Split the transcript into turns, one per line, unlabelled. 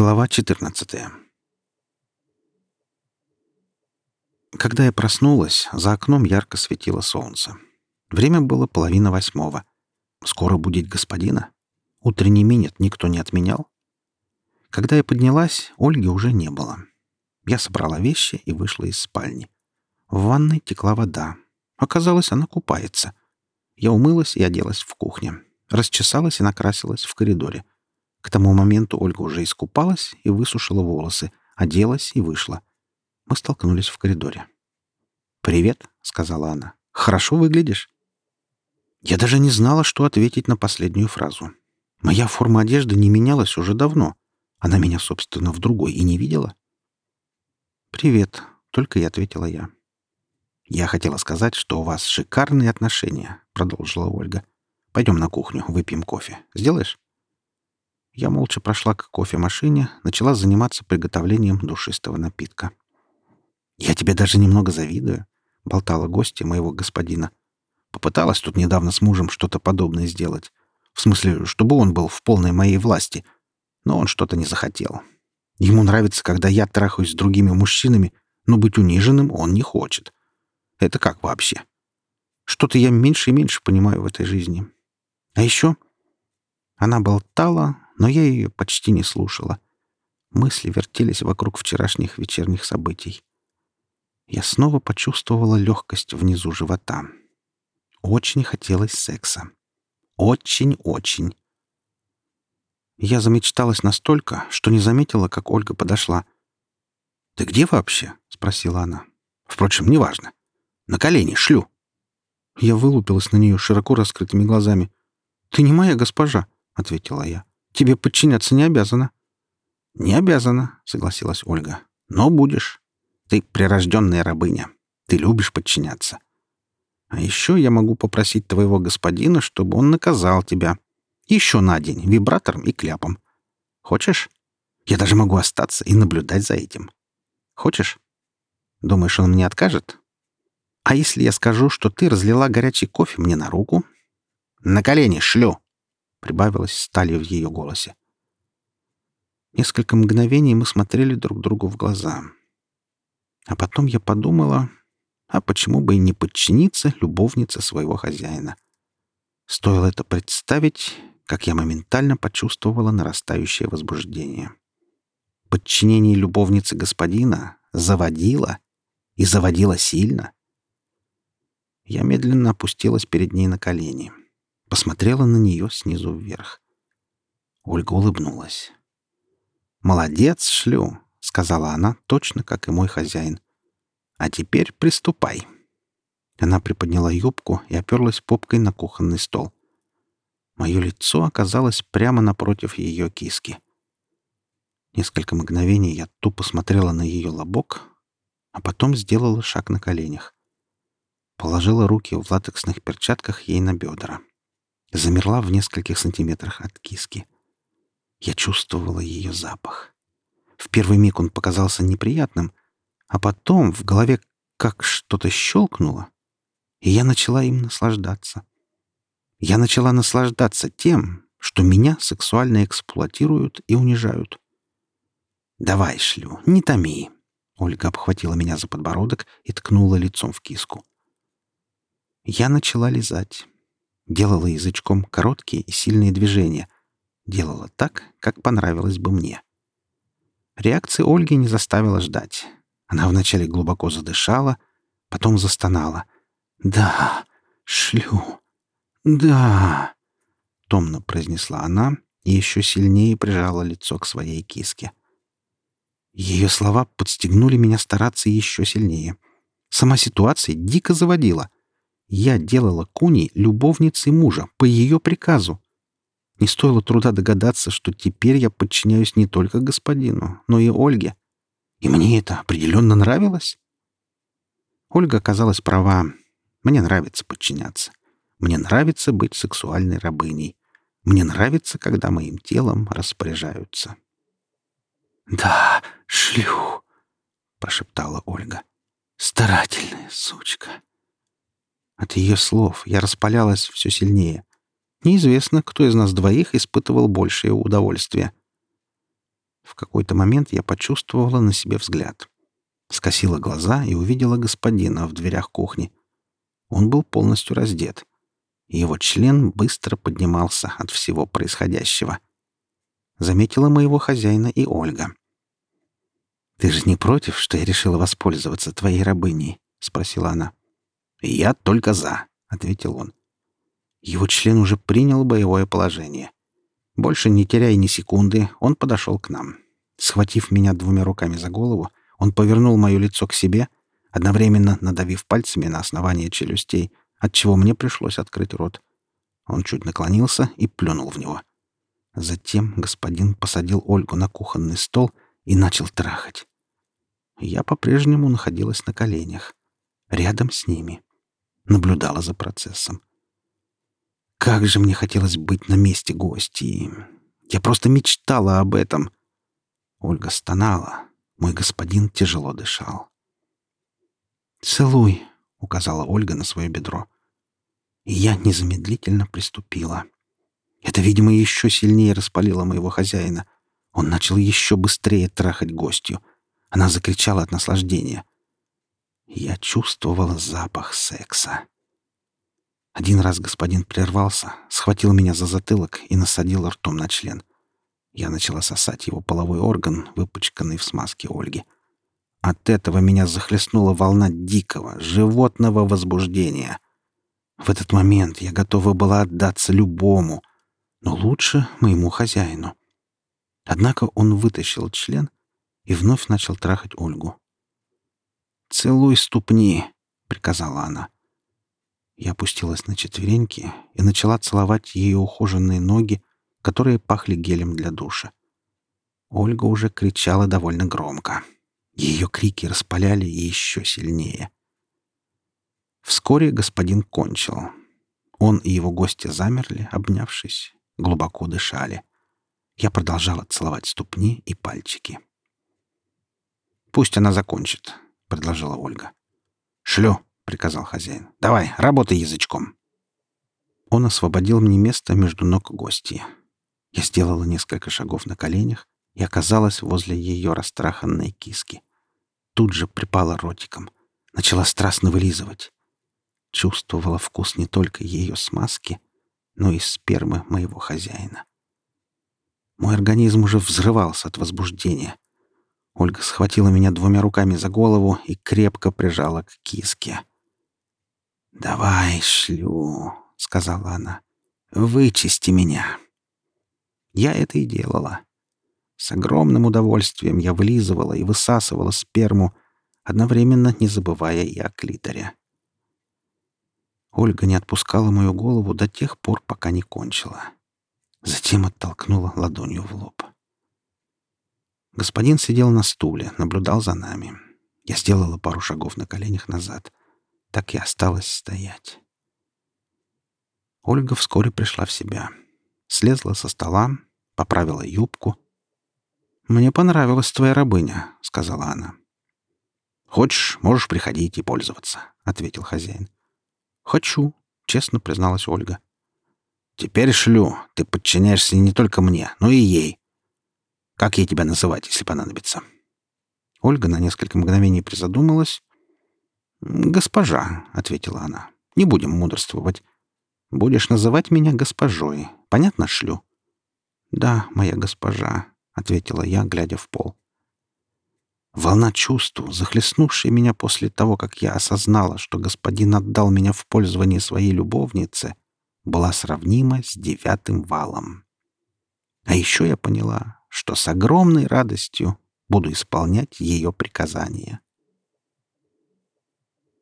Глава 14 Когда я проснулась, за окном ярко светило солнце. Время было половина восьмого. Скоро будет господина. Утренний минет никто не отменял. Когда я поднялась, Ольги уже не было. Я собрала вещи и вышла из спальни. В ванной текла вода. Оказалось, она купается. Я умылась и оделась в кухне. Расчесалась и накрасилась в коридоре. К тому моменту Ольга уже искупалась и высушила волосы, оделась и вышла. Мы столкнулись в коридоре. «Привет», — сказала она. «Хорошо выглядишь». Я даже не знала, что ответить на последнюю фразу. Моя форма одежды не менялась уже давно. Она меня, собственно, в другой и не видела. «Привет», — только и ответила я. «Я хотела сказать, что у вас шикарные отношения», — продолжила Ольга. «Пойдем на кухню, выпьем кофе. Сделаешь?» Я молча прошла к кофемашине, начала заниматься приготовлением душистого напитка. «Я тебе даже немного завидую», — болтала гостья моего господина. «Попыталась тут недавно с мужем что-то подобное сделать. В смысле, чтобы он был в полной моей власти. Но он что-то не захотел. Ему нравится, когда я трахаюсь с другими мужчинами, но быть униженным он не хочет. Это как вообще? Что-то я меньше и меньше понимаю в этой жизни. А еще она болтала, но я ее почти не слушала. Мысли вертелись вокруг вчерашних вечерних событий. Я снова почувствовала легкость внизу живота. Очень хотелось секса. Очень-очень. Я замечталась настолько, что не заметила, как Ольга подошла. «Ты где вообще?» — спросила она. «Впрочем, неважно. На колени шлю». Я вылупилась на нее широко раскрытыми глазами. «Ты не моя госпожа», — ответила я. Тебе подчиняться не обязана». «Не обязана», — согласилась Ольга. «Но будешь. Ты прирожденная рабыня. Ты любишь подчиняться. А еще я могу попросить твоего господина, чтобы он наказал тебя. Еще на день, вибратором и кляпом. Хочешь? Я даже могу остаться и наблюдать за этим. Хочешь? Думаешь, он мне откажет? А если я скажу, что ты разлила горячий кофе мне на руку? На колени шлю!» Прибавилось стали в ее голосе. Несколько мгновений мы смотрели друг другу в глаза. А потом я подумала, а почему бы и не подчиниться любовнице своего хозяина? Стоило это представить, как я моментально почувствовала нарастающее возбуждение. Подчинение любовницы господина заводило и заводило сильно. Я медленно опустилась перед ней на колени посмотрела на нее снизу вверх. Ольга улыбнулась. «Молодец, шлю», — сказала она, точно как и мой хозяин. «А теперь приступай». Она приподняла юбку и оперлась попкой на кухонный стол. Мое лицо оказалось прямо напротив ее киски. Несколько мгновений я тупо смотрела на ее лобок, а потом сделала шаг на коленях. Положила руки в латексных перчатках ей на бедра замерла в нескольких сантиметрах от киски. Я чувствовала ее запах. В первый миг он показался неприятным, а потом в голове как что-то щелкнуло, и я начала им наслаждаться. Я начала наслаждаться тем, что меня сексуально эксплуатируют и унижают. «Давай, шлю, не томи!» Ольга обхватила меня за подбородок и ткнула лицом в киску. Я начала лизать. Делала язычком короткие и сильные движения. Делала так, как понравилось бы мне. Реакции Ольги не заставила ждать. Она вначале глубоко задышала, потом застонала. «Да, шлю. Да!» — томно произнесла она и еще сильнее прижала лицо к своей киске. Ее слова подстегнули меня стараться еще сильнее. Сама ситуация дико заводила — я делала Куни любовницей мужа по ее приказу. Не стоило труда догадаться, что теперь я подчиняюсь не только господину, но и Ольге. И мне это определенно нравилось. Ольга оказалась права. Мне нравится подчиняться. Мне нравится быть сексуальной рабыней. Мне нравится, когда моим телом распоряжаются. «Да, шлю», — прошептала Ольга. «Старательная сучка». От ее слов я распалялась все сильнее. Неизвестно, кто из нас двоих испытывал большее удовольствие. В какой-то момент я почувствовала на себе взгляд. Скосила глаза и увидела господина в дверях кухни. Он был полностью раздет. И его член быстро поднимался от всего происходящего. Заметила моего хозяина и Ольга. «Ты же не против, что я решила воспользоваться твоей рабыней?» — спросила она. «Я только за», — ответил он. Его член уже принял боевое положение. Больше не теряя ни секунды, он подошел к нам. Схватив меня двумя руками за голову, он повернул мое лицо к себе, одновременно надавив пальцами на основание челюстей, отчего мне пришлось открыть рот. Он чуть наклонился и плюнул в него. Затем господин посадил Ольгу на кухонный стол и начал трахать. Я по-прежнему находилась на коленях, рядом с ними, наблюдала за процессом. Как же мне хотелось быть на месте гостей. Я просто мечтала об этом. Ольга стонала. Мой господин тяжело дышал. «Целуй», — указала Ольга на свое бедро. И я незамедлительно приступила. Это, видимо, еще сильнее распалило моего хозяина. Он начал еще быстрее трахать гостью. Она закричала от наслаждения. Я чувствовала запах секса. Один раз господин прервался, схватил меня за затылок и насадил ртом на член. Я начала сосать его половой орган, выпачканный в смазке Ольги. От этого меня захлестнула волна дикого, животного возбуждения. В этот момент я готова была отдаться любому, но лучше моему хозяину. Однако он вытащил член и вновь начал трахать Ольгу. «Целуй ступни», — приказала она. Я опустилась на четвереньки и начала целовать ее ухоженные ноги, которые пахли гелем для душа. Ольга уже кричала довольно громко. Ее крики распаляли еще сильнее. Вскоре господин кончил. Он и его гости замерли, обнявшись, глубоко дышали. Я продолжала целовать ступни и пальчики. «Пусть она закончит», — предложила Ольга. «Шлю», приказал хозяин. «Давай, работай язычком». Он освободил мне место между ног гостей. Я сделала несколько шагов на коленях и оказалась возле ее растраханной киски. Тут же припала ротиком. Начала страстно вылизывать. Чувствовала вкус не только ее смазки, но и спермы моего хозяина. Мой организм уже взрывался от возбуждения. Ольга схватила меня двумя руками за голову и крепко прижала к киске. «Давай, шлю», — сказала она. «Вычисти меня». Я это и делала. С огромным удовольствием я вылизывала и высасывала сперму, одновременно не забывая и о клиторе. Ольга не отпускала мою голову до тех пор, пока не кончила. Затем оттолкнула ладонью в лоб. Господин сидел на стуле, наблюдал за нами. Я сделала пару шагов на коленях назад так и осталась стоять. Ольга вскоре пришла в себя. Слезла со стола, поправила юбку. «Мне понравилась твоя рабыня», — сказала она. «Хочешь, можешь приходить и пользоваться», — ответил хозяин. «Хочу», — честно призналась Ольга. «Теперь шлю. Ты подчиняешься не только мне, но и ей. Как ей тебя называть, если понадобится?» Ольга на несколько мгновений призадумалась, «Госпожа», — ответила она, — «не будем мудрствовать. Будешь называть меня госпожой. Понятно, шлю?» «Да, моя госпожа», — ответила я, глядя в пол. Волна чувств, захлестнувшая меня после того, как я осознала, что господин отдал меня в пользование своей любовнице, была сравнима с девятым валом. А еще я поняла, что с огромной радостью буду исполнять ее приказания.